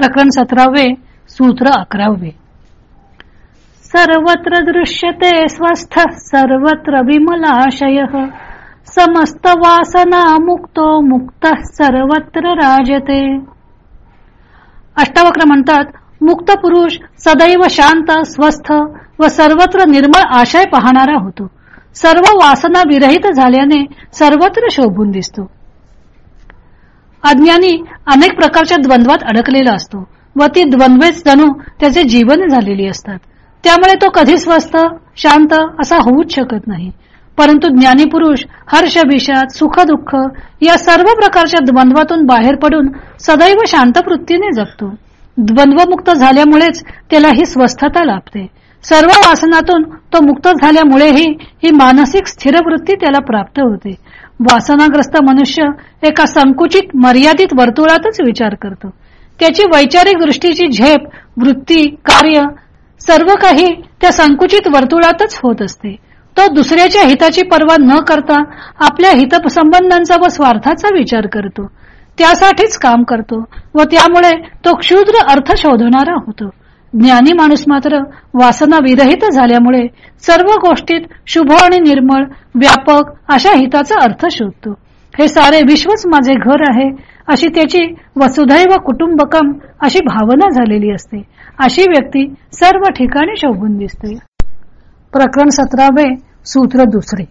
प्रकरण सतरावे सूत्र अकरावे. सर्वत्र दृश्यते स्वस्थ सर्वत्र विमलाशय. समस्त वासना मुक्तो मुक्त सर्वत्र राजते. अष्टावक्र म्हणतात मुक्त पुरुष सदैव शांत स्वस्थ व सर्वत्र निर्मळ आशय पाहणारा होतो. सर्व वासना विरहित झाल्याने सर्वत्र शोभून दिसतो. अज्ञानी अनेक प्रकारच्या द्वंद्वात अडकलेला असतो व ती द्वंद्वेच जणू त्याचे जीवन झालेली असतात. त्यामुळे तो कधी स्वस्थ शांत असा होऊच शकत नाही. परंतु ज्ञानी पुरुष हर्ष विषाद सुख दुःख या सर्व प्रकारच्या द्वंद्वातून बाहेर पडून सदैव शांत वृत्तीने जगतो. द्वंद्वमुक्त झाल्यामुळेच त्याला ही स्वस्थता लाभते. सर्व वासनातून तो मुक्त झाल्यामुळेही ही मानसिक स्थिरवृत्ती त्याला प्राप्त होते. वासनाग्रस्त मनुष्य एका संकुचित मर्यादित वर्तुळातच विचार करतो. त्याची वैचारिक दृष्टीची झेप वृत्ती कार्य सर्व काही त्या संकुचित वर्तुळातच होत असते. तो दुसऱ्याच्या हिताची पर्वा न करता आपल्या हितसंबंधांचा व स्वार्थाचा विचार करतो. त्यासाठीच काम करतो व त्यामुळे तो क्षुद्र अर्थ शोधणारा होतो. ज्ञानी माणूस मात्र वासना विरहित झाल्यामुळे सर्व गोष्टीत शुभ आणि निर्मळ व्यापक अशा हिताचा अर्थ शोधतो. हे सारे विश्वच माझे घर आहे अशी त्याची वसुधैव कुटुंबकम अशी भावना झालेली असते. अशी व्यक्ती सर्व ठिकाणी शोभून दिसते. प्रकरण सतरावे सूत्र दुसरे.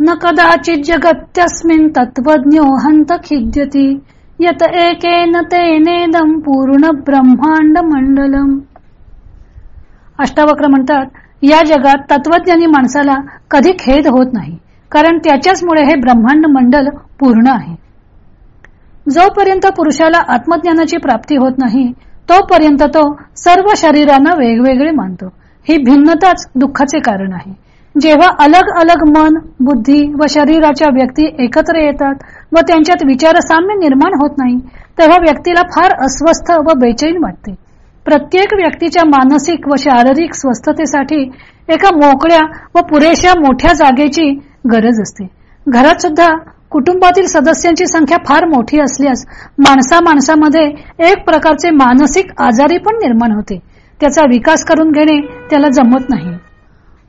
न कदाचित जगत्यस्मिन तत्वज्ञो हंत खिद्यती यत एकेन तेनेदम पूर्ण ब्रह्मांड मंडलम अष्टावक्र म्हणतात या जगात तत्वज्ञानी माणसाला कधी खेद होत नाही कारण त्याच्याचमुळे हे ब्रह्मांड मंडल पूर्ण आहे. जोपर्यंत पुरुषाला आत्मज्ञानाची प्राप्ती होत नाही तोपर्यंत तो सर्व शरीरांना वेगवेगळे मानतो. ही भिन्नताच दुःखाचे कारण आहे. जेव्हा अलग अलग मन बुद्धी व शरीराच्या व्यक्ती एकत्र येतात व त्यांच्यात विचार साम्य निर्माण होत नाही तेव्हा व्यक्तीला फार अस्वस्थ व बेचैन वाटते. प्रत्येक व्यक्तीच्या मानसिक व शारीरिक स्वस्थतेसाठी एका मोकळ्या व पुरेशा मोठ्या जागेची गरज असते. घरात सुद्धा कुटुंबातील सदस्यांची संख्या फार मोठी असल्यास माणसा माणसामध्ये एक प्रकारचे मानसिक आजारी पण निर्माण होते. त्याचा विकास करून घेणे त्याला जमत नाही.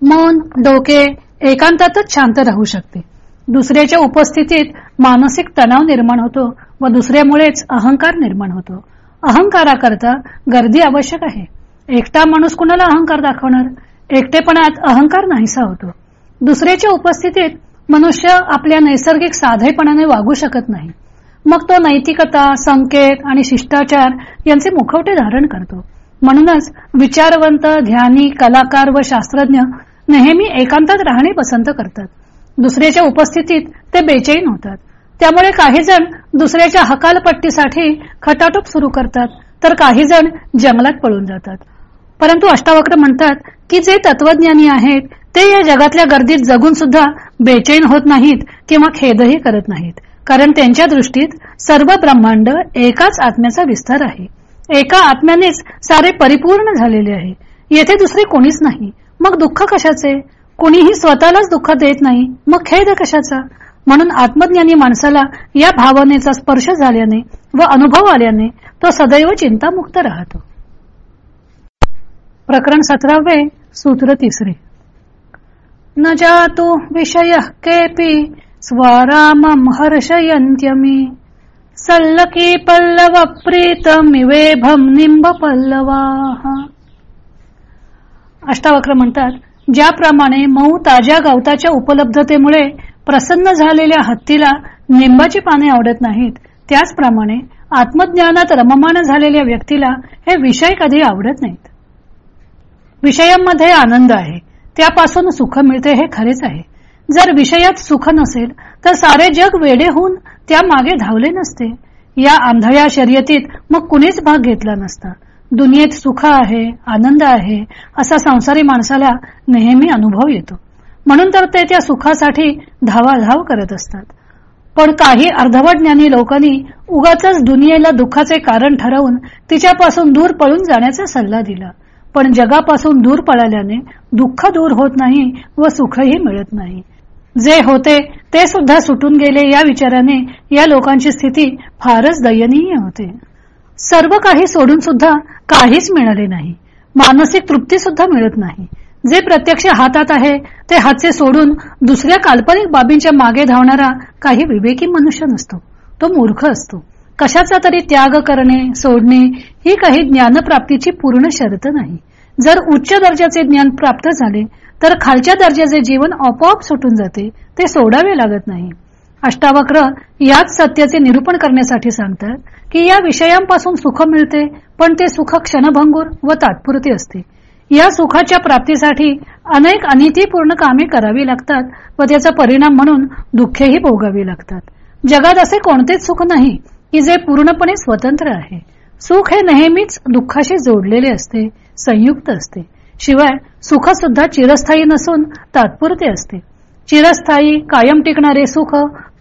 मन डोके एकांतातच शांत राहू शकते. दुसऱ्याच्या उपस्थितीत मानसिक तणाव निर्माण होतो व दुसऱ्यामुळेच अहंकार निर्माण होतो. अहंकाराकरता गर्दी आवश्यक आहे. एकटा माणूस कुणाला अहंकार दाखवणार? एकटेपणात अहंकार नाहीसा होतो. दुसऱ्याच्या उपस्थितीत मनुष्य आपल्या नैसर्गिक साधेपणाने वागू शकत नाही. मग तो नैतिकता संकेत आणि शिष्टाचार यांचे मुखवटे धारण करतो. म्हणूनच विचारवंत ध्यानी कलाकार व शास्त्रज्ञ नेहमी एकांतात राहणे पसंत करतात. दुसऱ्याच्या उपस्थितीत ते बेचैन होतात. त्यामुळे काही जण दुसऱ्याच्या हकालपट्टीसाठी खटाटोप सुरू करतात तर काही जण जंगलात पळून जातात. परंतु अष्टावक्र म्हणतात की जे तत्वज्ञानी आहेत ते या जगातल्या गर्दीत जगून सुद्धा बेचैन होत नाहीत किंवा खेदही करत नाहीत. कारण त्यांच्या दृष्टीत सर्व ब्रह्मांड एकाच आत्म्याचा विस्तार आहे. एका आत्म्यानेच सारे परिपूर्ण झालेले आहे येथे दुसरे कोणीच नाही. मग दुःख कशाचे? कोणीही स्वतःलाच दुःख देत नाही. मग खेद कशाचा? म्हणून आत्मज्ञानी माणसाला या भावनेचा स्पर्श झाल्याने व अनुभव आल्याने तो सदैव चिंतामुक्त राहतो. प्रकरण सतरावे सूत्र तिसरे. न जातो विषय केपी स्वराम हर्षयंत्यमी सल्लकी पल्लव प्रीतमिवेभम निंब पल्लवा। अष्टावक्र म्हणतात ज्याप्रमाणे मऊ ताज्या गवताच्या उपलब्धतेमुळे प्रसन्न झालेल्या हत्तीला निंबाची पाने आवडत नाहीत त्याचप्रमाणे आत्मज्ञानात रममाण झालेल्या व्यक्तीला हे विषय कधी आवडत नाहीत. विषयांमध्ये आनंद आहे त्यापासून सुख मिळते हे खरेच आहे. जर विषयात सुख नसेल तर सारे जग वेडे होऊन त्या मागे धावले नसते. या आंधळ्या शर्यतीत मग कुणीच भाग घेतला नसता. दुनियेत सुख आहे आनंद आहे असा संसारी माणसाला नेहमी अनुभव येतो. म्हणून तर ते त्या सुखासाठी धावाधाव करत असतात. पण काही अर्धवट ज्ञानी लोकांनी उगाच दुनियेला दुःखाचे कारण ठरवून तिच्यापासून दूर पळून जाण्याचा सल्ला दिला. पण जगापासून दूर पळाल्याने दुःख दूर होत नाही व सुखही मिळत नाही. जे होते ते सुद्धा सुटून गेले या विचाराने या लोकांची स्थिती फारच दयनीय होते. सर्व काही सोडून सुद्धा काहीच मिळाले नाही. मानसिक तृप्ती सुद्धा मिळत नाही. जे प्रत्यक्ष हातात आहे ते हातचे सोडून दुसऱ्या काल्पनिक बाबींच्या मागे धावणारा काही विवेकी मनुष्य नसतो. तो मूर्ख असतो. कशाचा तरी त्याग करणे सोडणे ही काही ज्ञानप्राप्तीची पूर्ण शर्त नाही. जर उच्च दर्जाचे ज्ञान प्राप्त झाले तर खालच्या दर्जाचे जीवन आपोआप सुटून जाते ते सोडावे लागत नाही. अष्टावक्र याच सत्याचे निरूपण करण्यासाठी सांगतात की या विषयांपासून सुख मिळते पण ते सुख क्षणभंगूर व तात्पुरते असते. या सुखाच्या प्राप्तीसाठी अनेक अनितीपूर्ण कामे करावी लागतात व त्याचा परिणाम म्हणून दुःखेही भोगावी लागतात. जगात असे कोणतेच सुख नाही की जे पूर्णपणे स्वतंत्र आहे. सुख हे नेहमीच दुःखाशी जोडलेले असते संयुक्त असते. शिवाय सुख सुद्धा चिरस्थायी नसून तात्पुरते असते. चिरस्थायी कायम टिकणारे सुख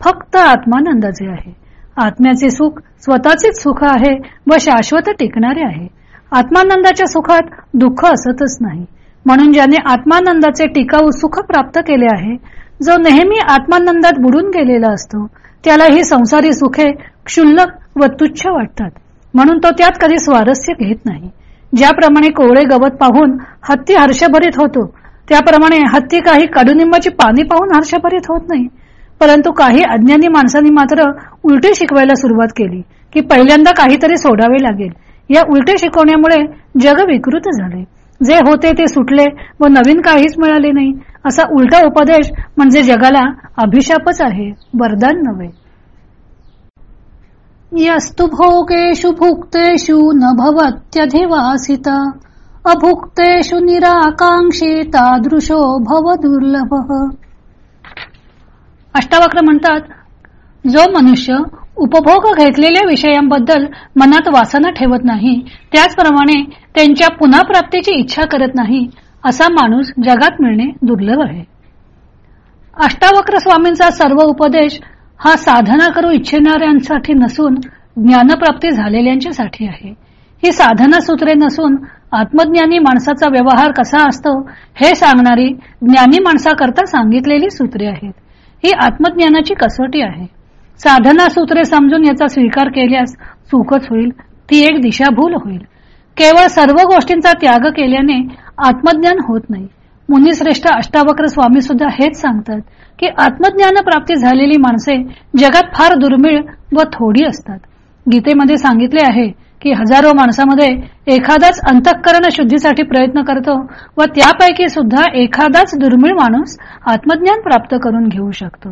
फक्त आत्मानंदाचे आहे. आत्म्याचे सुख स्वतःचेच सुख आहे व शाश्वत टिकणारे आहे. आत्मानंदाच्या सुखात दुःख असतच नाही. म्हणून ज्याने आत्मानंदाचे टिकाऊ सुख प्राप्त केले आहे जो नेहमी आत्मानंदात बुडून गेलेला असतो त्याला ही संसारी सुखे क्षुल्लक व तुच्छ वाटतात. म्हणून तो त्यात कधी स्वारस्य घेत नाही. ज्याप्रमाणे कोवळे गवत पाहून हत्ती हर्षभरीत होतो त्याप्रमाणे हत्ती काही कडुनिंबाची पाणी पाहून हर्षभरीत होत नाही. परंतु काही अज्ञानी माणसांनी मात्र उलटे शिकवायला सुरुवात केली की पहिल्यांदा काहीतरी सोडावे लागेल. या उलटे शिकवण्यामुळे जग विकृत झाले. जे होते ते सुटले व नवीन काहीच मिळाले नाही. असा उलटा उपदेश म्हणजे जगाला अभिशापच आहे वरदान नव्हे. यस्तु भोगेषु भुक्तेषु न भवत्यधिवासित अभुक्तेषु निराकांक्षी तादृशो भव दुर्लभ। अष्टावक्र म्हणतात जो मनुष्य उपभोग घेतलेल्या विषयांबद्दल मनात वासना ठेवत नाही त्याचप्रमाणे त्यांच्या पुन्हा प्राप्तीची इच्छा करत नाही असा माणूस जगात मिळणे दुर्लभ आहे. अष्टावक्र स्वामींचा सर्व उपदेश हा साधना करू इच्छिणाऱ्यांसाठी नसून ज्ञानप्राप्ती झालेल्यांच्यासाठी आहे. ही साधना सूत्रे नसून आत्मज्ञानी माणसाचा व्यवहार कसा असतो हे सांगणारी ज्ञानी माणसाकरता सांगितलेली सूत्रे आहेत. ही आत्मज्ञानाची कसोटी आहे. साधना सूत्रे समजून याचा स्वीकार केल्यास चूकच होईल ती एक दिशाभूल होईल. केवळ सर्व गोष्टींचा त्याग केल्याने आत्मज्ञान होत नाही. मुनिश्रेष्ठ अष्टावक्र स्वामी सुद्धा हेच सांगतात. की आत्मज्ञान प्राप्ती झालेली माणसे जगात फार दुर्मिळ व थोडी असतात. गीतेमध्ये सांगितले आहे की हजारो माणसामध्ये एखादाच अंतःकरण शुद्धीसाठी प्रयत्न करतो व त्यापैकी सुद्धा एखादाच दुर्मिळ माणूस आत्मज्ञान प्राप्त करून घेऊ शकतो.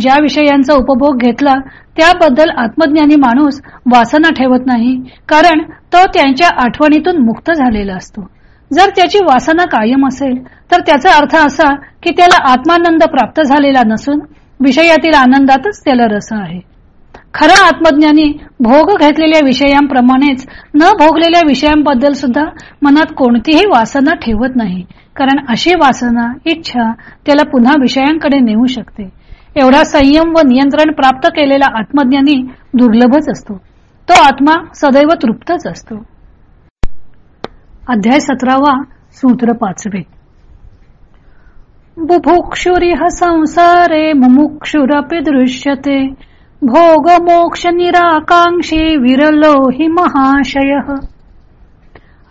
ज्या विषयांचा उपभोग घेतला त्याबद्दल आत्मज्ञानी माणूस वासना ठेवत नाही कारण तो त्यांच्या आठवणीतून मुक्त झालेला असतो. जर त्याची वासना कायम असेल तर त्याचा अर्थ असा की त्याला आत्मानंद प्राप्त झालेला नसून विषयातील आनंदातच त्याला रस आहे. खरा आत्मज्ञानी भोग घेतलेल्या विषयांप्रमाणेच न भोगलेल्या विषयांबद्दल सुद्धा मनात कोणतीही वासना ठेवत नाही कारण अशी वासना इच्छा त्याला पुन्हा विषयांकडे नेऊ शकते. एवढा संयम व नियंत्रण प्राप्त केलेला आत्मज्ञानी दुर्लभच असतो. तो आत्मा सदैव तृप्तच असतो. अध्याय सतरावा सूत्र पाचवे. बुभुक्षुरिह संसारे मुमुक्षुरपि दृश्यते भोग मोक्ष निराकांक्षी विरलो हि महाशय.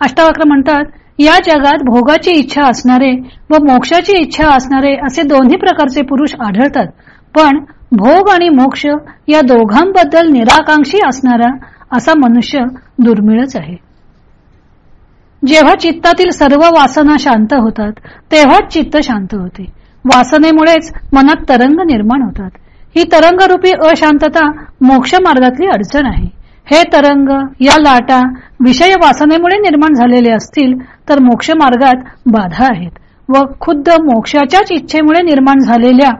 अष्टावक्र म्हणतात या जगात भोगाची इच्छा असणारे व मोक्षाची इच्छा असणारे असे दोन्ही प्रकारचे पुरुष आढळतात पण भोग आणि मोक्ष या दोघांबद्दल निराकांक्षी असणारा असा मनुष्य दुर्मिळच आहे. जेव्हा चित्तातील सर्व वासना शांत होतात तेव्हाच चित्त शांत होते. वासनेमुळेच मनात तरंग निर्माण होतात. ही तरंगरूपी अशांतता मोक्ष मार्गातली अडचण आहे. हे तरंग या लाटा विषय वासनेमुळे निर्माण झालेले असतील तर मोक्ष मार्गात बाधा आहेत व खुद्द मोक्षाच्याच इच्छेमुळे निर्माण झालेल्या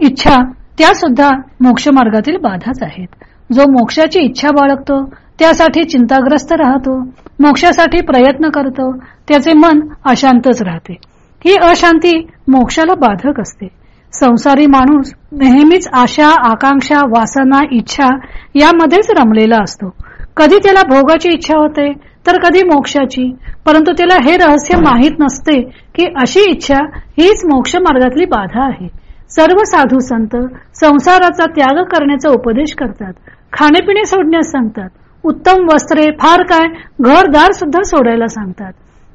इच्छा त्या सुद्धा मोक्ष मार्गातील बाधाच आहेत. जो मोक्षाची इच्छा बाळगतो त्यासाठी चिंताग्रस्त राहतो. मोक्षासाठी प्रयत्न करतो त्याचे मन अशांतच राहते. ही अशांती मोक्षाला बाधक असते. संसारी माणूस नेहमीच आशा आकांक्षा वासना इच्छा यामध्येच रमलेला असतो. कधी त्याला भोगाची इच्छा होते तर कधी मोक्षाची. परंतु त्याला हे रहस्य माहीत नसते की अशी इच्छा हीच मोक्ष मार्गातली बाधा आहे. सर्व साधू संत संसाराचा त्याग करण्याचा उपदेश करतात. खाणेपिणे सोडण्यास सांगतात. उत्तम वस्त्रे फार काय घरदार सुद्धा सोडायला सांगतात.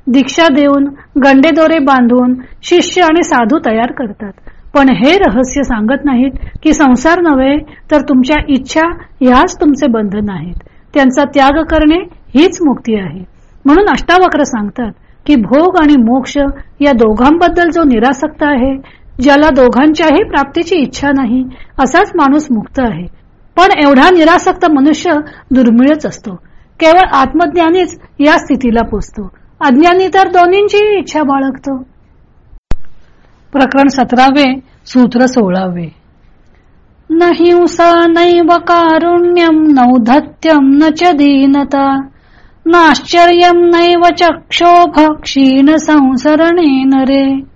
दीक्षा देऊन गंडेदोरे बांधून शिष्य आणि साधू तयार करतात. पण हे रहस्य सांगत नाहीत की संसार नव्हे तर तुमच्या इच्छा ह्याच तुमचे बंधन आहेत त्यांचा त्याग करणे हीच मुक्ती आहे. म्हणून अष्टावक्र सांगतात की भोग आणि मोक्ष या दोघांबद्दल जो निरासक्त आहे ज्याला दोघांच्याही प्राप्तीची इच्छा नाही असाच माणूस मुक्त आहे. पण एवढा निरासक्त मनुष्य दुर्मिळच असतो. केवळ आत्मज्ञानीच या स्थितीला पोचतो. अज्ञानी तर दोन्हींची इच्छा बाळगतो. प्रकरण सतरावे सूत्र सोळावे. न हिंसा नैव कारुण्यम नौधत्यम न च दीनता. नाश्चर्यम नैव चक्षोभ क्षीण संसरणे नरे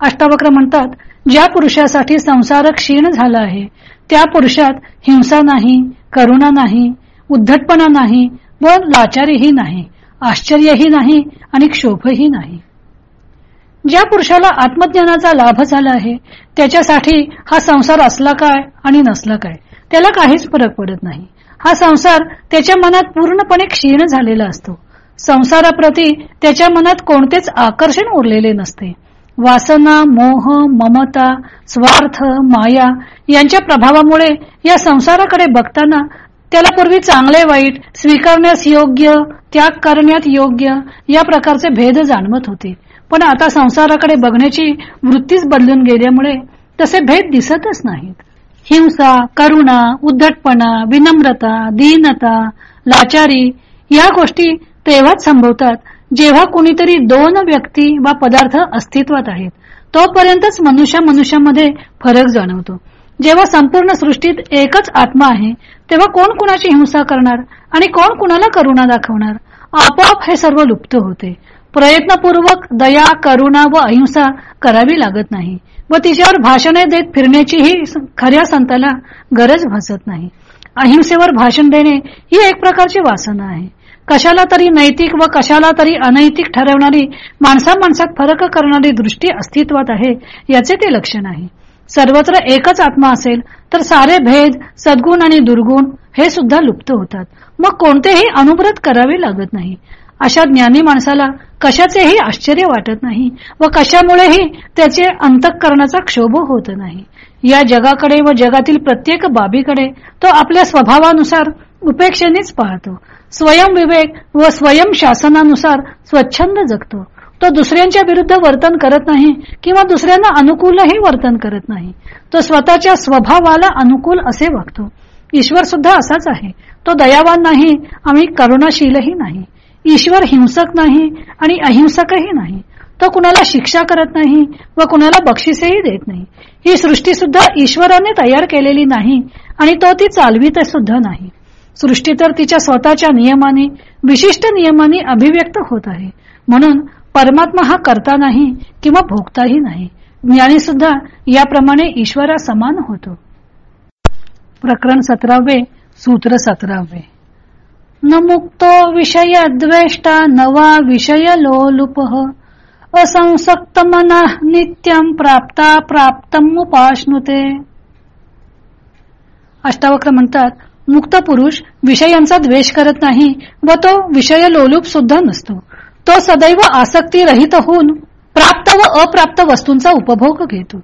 अष्टावक्र म्हणतात ज्या पुरुषासाठी संसार क्षीण झाला आहे त्या पुरुषात हिंसा नाही करुणा नाही उद्धटपणा नाही व लाचारीही नाही आश्चर्यही नाही आणि क्षोभही नाही. ज्या पुरुषाला आत्मज्ञानाचा लाभ झाला आहे त्याच्यासाठी हा संसार असला काय आणि नसला काय त्याला काहीच फरक पडत नाही. हा संसार त्याच्या मनात पूर्णपणे क्षीण झालेला असतो. संसाराप्रती त्याच्या मनात कोणतेच आकर्षण उरलेले नसते. वासना मोह ममता स्वार्थ माया यांच्या प्रभावामुळे या संसाराकडे बघताना त्याला पूर्वी चांगले वाईट स्वीकारण्यास योग्य त्याग करण्यात योग्य या प्रकारचे भेद जाणवत होते. पण आता संसाराकडे बघण्याची वृत्तीच बदलून गेल्यामुळे तसे भेद दिसतच नाहीत. हिंसा करुणा उद्धटपणा विनम्रता दीनता लाचारी या गोष्टी तेव्हाच संभवतात जेव्हा कुणीतरी दोन व्यक्ती वा पदार्थ अस्तित्वात आहेत तोपर्यंतच मनुष्य मनुष्यामध्ये फरक जाणवतो. जेव्हा संपूर्ण सृष्टीत एकच आत्मा आहे तेव्हा कोण कुणाची हिंसा करणार आणि कोण कुणाला करुणा दाखवणार? आपोआप हे सर्व लुप्त होते. प्रयत्नपूर्वक दया करुणा व अहिंसा करावी लागत नाही व तिच्यावर भाषणे देत फिरण्याचीही खऱ्या संताला गरज भासत नाही. अहिंसेवर भाषण देणे ही एक प्रकारची वासना आहे. कशाला तरी नैतिक व कशाला तरी अनैतिक ठरवणारी माणसा माणसात फरक करणारी दृष्टी अस्तित्वात आहे याचे ते लक्षण आहे. सर्वत्र एकच आत्मा असेल तर सारे भेद सद्गुण आणि दुर्गुण हे सुद्धा लुप्त होतात. मग कोणतेही अनुव्रत करावे लागत नाही. अशा ज्ञानी माणसाला कशाचेही आश्चर्य वाटत नाही व कशामुळेही त्याचे अंतःकरणाचा क्षोभ होत नाही. या जगाकडे व जगातील प्रत्येक बाबीकडे तो आपल्या स्वभावानुसार उपेक्षेनेच पाहतो. स्वयंविवेक व स्वयं शासनानुसार स्वच्छंद जगतो. तो दुसऱ्यांच्या विरुद्ध वर्तन करत नाही किंवा दुसऱ्यांना अनुकूलही वर्तन करत नाही. तो स्वतःच्या स्वभावाला अनुकूल असे वागतो. ईश्वर सुद्धा असाच आहे. तो दयावान नाही आम्ही करुणाशीलही नाही. ईश्वर हिंसक नाही आणि अहिंसकही नाही. तो कुणाला शिक्षा करत नाही व कुणाला बक्षीसही देत नाही. ही सृष्टी सुद्धा ईश्वराने तयार केलेली नाही आणि तो ती चालवित सुद्धा नाही. सृष्टी तर तिच्या स्वतःच्या नियमाने विशिष्ट नियमाने अभिव्यक्त होत आहे. म्हणून परमात्मा हा करता नाही किंवा भोगताही नाही. ज्ञानी सुद्धा याप्रमाणे ईश्वरा समान होतो. प्रकरण सतरावे सूत्र सतरावे. न मुक्तो विषय द्वेष्टा नवा विषय लोलुप. असंसक्त मना नित्यम प्राप्ता प्राप्तम उपासनुते अष्टावक्र म्हणतात मुक्त पुरुष विषयांचा द्वेष करत नाही व तो विषय लोलूप सुद्धा नसतो. तो सदैव आसक्ती रहित होऊन प्राप्त व अप्राप्त वस्तूंचा उपभोग घेतो.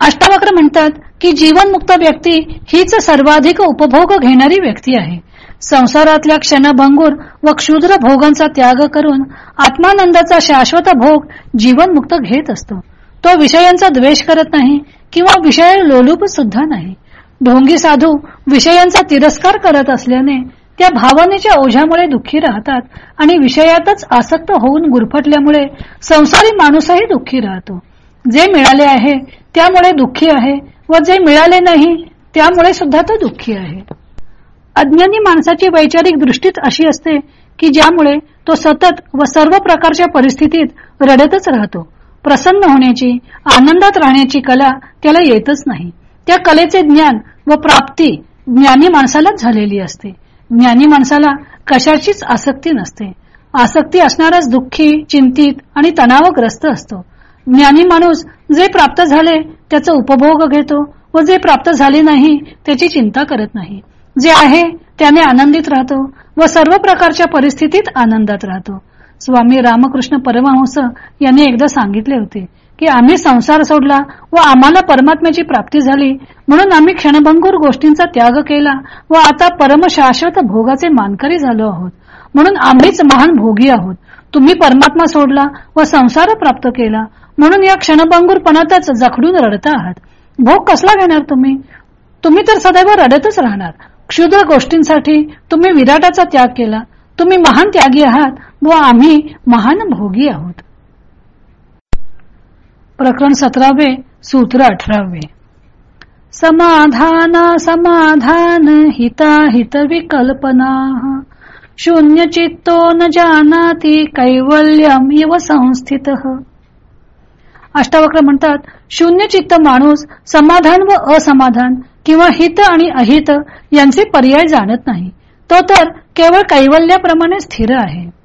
अष्टावक्र म्हणतात की जीवनमुक्त व्यक्ती हीच सर्वाधिक उपभोग घेणारी व्यक्ती आहे. संसारातल्या क्षणभंगूर व क्षुद्र भोगांचा त्याग करून आत्मानंदाचा शाश्वत भोग जीवनमुक्त घेत असतो. तो विषयांचा द्वेष करत नाही किंवा विषय लोलूप सुद्धा नाही. ढोंगी साधू विषयांचा तिरस्कार करत असल्याने त्या भावनेच्या ओझ्यामुळे दुःखी राहतात आणि विषयातच आसक्त होऊन गुरफटल्यामुळे संसारी माणूसही दुःखी राहतो. जे मिळाले आहे त्यामुळे दुःखी आहे व जे मिळाले नाही त्यामुळे सुद्धा तो दुःखी आहे. अज्ञानी माणसाची वैचारिक दृष्टीच अशी असते की ज्यामुळे तो सतत व सर्व प्रकारच्या परिस्थितीत रडतच राहतो. प्रसन्न होण्याची आनंदात राहण्याची कला त्याला येतच नाही. त्या कलेचे ज्ञान व प्राप्ती ज्ञानी माणसालाच झालेली असते. ज्ञानी माणसाला कशाचीच आसक्ती नसते. आसक्ती असणारच दुःखी चिंतित आणि तणावग्रस्त असतो. ज्ञानी माणूस जे प्राप्त झाले त्याचा उपभोग घेतो व जे प्राप्त झाले नाही त्याची चिंता करत नाही. जे आहे त्याने आनंदित राहतो व सर्व प्रकारच्या परिस्थितीत आनंदात राहतो. स्वामी रामकृष्ण परमहंस यांनी एकदा सांगितले होते की आम्ही संसार सोडला व आम्हाला परमात्म्याची प्राप्ती झाली म्हणून आम्ही क्षणभंगूर गोष्टींचा त्याग केला व आता परमशाश्वत भोगाचे मानकरी झालो आहोत. म्हणून आम्हीच महान भोगी आहोत. तुम्ही परमात्मा सोडला व संसार प्राप्त केला म्हणून या क्षणभंगूरपणातच जखडून रडता आहात. भोग कसला घेणार तुम्ही? तुम्ही तर सदैव रडतच राहणार. क्षुद्र गोष्टींसाठी तुम्ही विराटाचा त्याग केला तुम्ही महान त्यागी आहात. व आम्ही महान भोगी आहोत. प्रकरण सतरावे सूत्र अठरावे. समाधान समाधान हिता हित विकल्पना. शून्य चित्तो न जानाती कैवल्यम इव संस्थित. अष्टावक्र म्हणतात शून्य चित्त माणूस समाधान व असमाधान किंवा हित आणि अहित यांचे पर्याय जाणत नाही. तो तर केवळ कैवल्याप्रमाणे स्थिर आहे.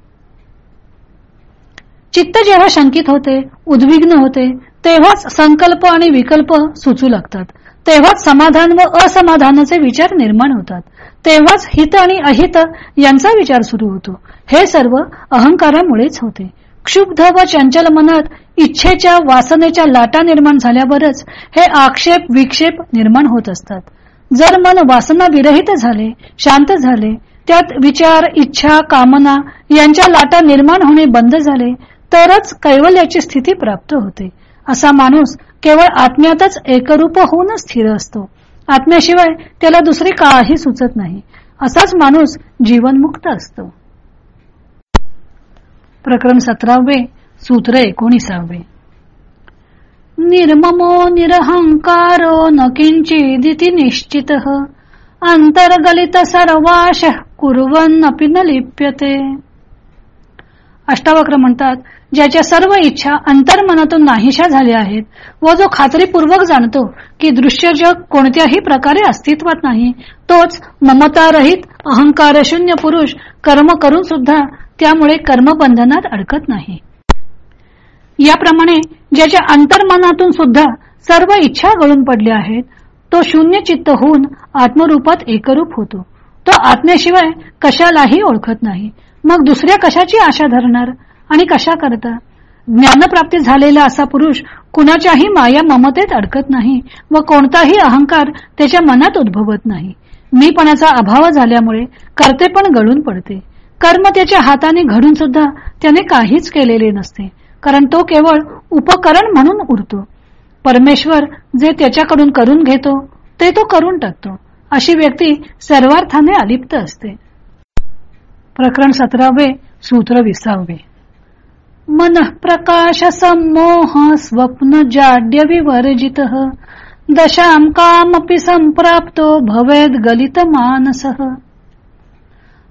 चित्त जेव्हा शंकित होते उद्विग्न होते तेव्हाच संकल्प आणि विकल्प सुचू लागतात. तेव्हाच समाधान व असमाधानाचे विचार निर्माण होतात. तेव्हाच हित आणि अहित यांचा विचार सुरू होतो. हे सर्व अहंकारामुळेच होते. क्षुब्ध व चंचल मनात इच्छेच्या वासनेच्या लाटा निर्माण झाल्यावरच हे आक्षेप विक्षेप निर्माण होत असतात. जर मन वासना विरहित झाले शांत झाले त्यात विचार इच्छा कामना यांच्या लाटा निर्माण होणे बंद झाले तरच कैवल्याची स्थिती प्राप्त होते. असा माणूस केवळ आत्म्यातच एकरूप होऊन स्थिर असतो. आत्म्याशिवाय त्याला दुसरे काही सुचत नाही. असाच माणूस जीवनमुक्त असतो. प्रकरण सतरावे सूत्र एकोणीसावे. निर्ममो निरहंकारो न किंचिदिति निश्चित. अंतर्गलित सर्वाश कुर्वन्नपि न लिप्यते. अष्टावक्र म्हणतात ज्याच्या सर्व इच्छा अंतर्मनातून नाहीशा झाल्या आहेत व जो खात्रीपूर्वक जाणतो की दृश्य जग कोणत्याही प्रकारे अस्तित्वात नाही तोच ममतारहित अहंकारशून्य पुरुष कर्म करून सुद्धा त्यामुळे कर्मबंधनात अडकत नाही. याप्रमाणे ज्याच्या अंतर्मनातून सुद्धा सर्व इच्छा गळून पडल्या आहेत तो शून्य चित्त होऊन आत्मरूपात एकरूप होतो. तो आत्म्याशिवाय कशालाही ओळखत नाही. मग दुसऱ्या कशाची आशा धरणार आणि कशा करता? ज्ञानप्राप्ती झालेला असा पुरुष कुणाच्याही माया ममतेत अडकत नाही व कोणताही अहंकार त्याच्या मनात उद्भवत नाही. मीपणाचा अभाव झाल्यामुळे करते पण गळून पडते. कर्म त्याच्या हाताने घडून सुद्धा त्याने काहीच केलेले नसते कारण तो केवळ उपकरण म्हणून उरतो. परमेश्वर जे त्याच्याकडून करून घेतो ते तो करून टाकतो. अशी व्यक्ती सर्वार्थाने अलिप्त असते. प्रकरण सतरावे सूत्र विसावे. मन प्रकाश सम्मोह स्वप्न जाड्य विवर्जित. दशाम कामपि संप्राप्तो भवेद गलित मानस.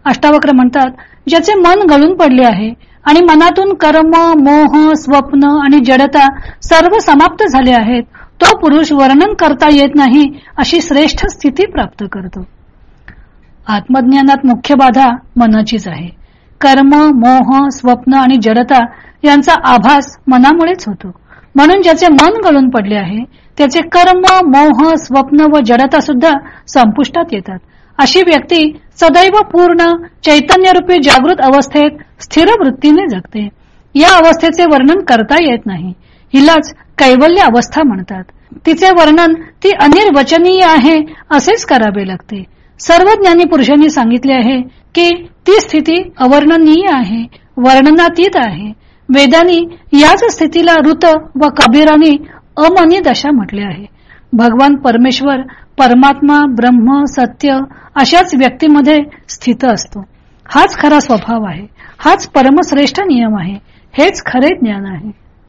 अष्टावक्र म्हणतात ज्याचे मन गळून पडले आहे आणि मनातून कर्म मोह स्वप्न आणि जडता सर्व समाप्त झाले आहेत तो पुरुष वर्णन करता येत नाही अशी श्रेष्ठ स्थिती प्राप्त करतो. आत्मज्ञानात मुख्य बाधा मनाचीच आहे. कर्म मोह स्वप्न आणि जडता यांचा आभास मनामुळेच होतो. म्हणून ज्याचे मन गळून पडले आहे त्याचे कर्म मोह स्वप्न व जडता सुद्धा संपुष्टात येतात. अशी व्यक्ती सदैव पूर्ण चैतन्यरूपी जागृत अवस्थेत स्थिर वृत्तीने जगते. या अवस्थेचे वर्णन करता येत नाही. हिलाच कैवल्य अवस्था म्हणतात. तिचे वर्णन ती अनिर्वचनीय आहे असेच करावे लागते. सर्व ज्ञानी पुरुषांनी सांगितले आहे की ती स्थिती अवर्णनीय आहे वर्णनातीत आहे. वेदानी याच स्थितीला ऋत व कबीरानी अमनी दशा म्हटले आहे. भगवान परमेश्वर परमात्मा ब्रह्म सत्य अशाच व्यक्तीमध्ये स्थित असतो. हाच खरा स्वभाव आहे. हाच परमश्रेष्ठ नियम आहे. हेच खरे ज्ञान आहे.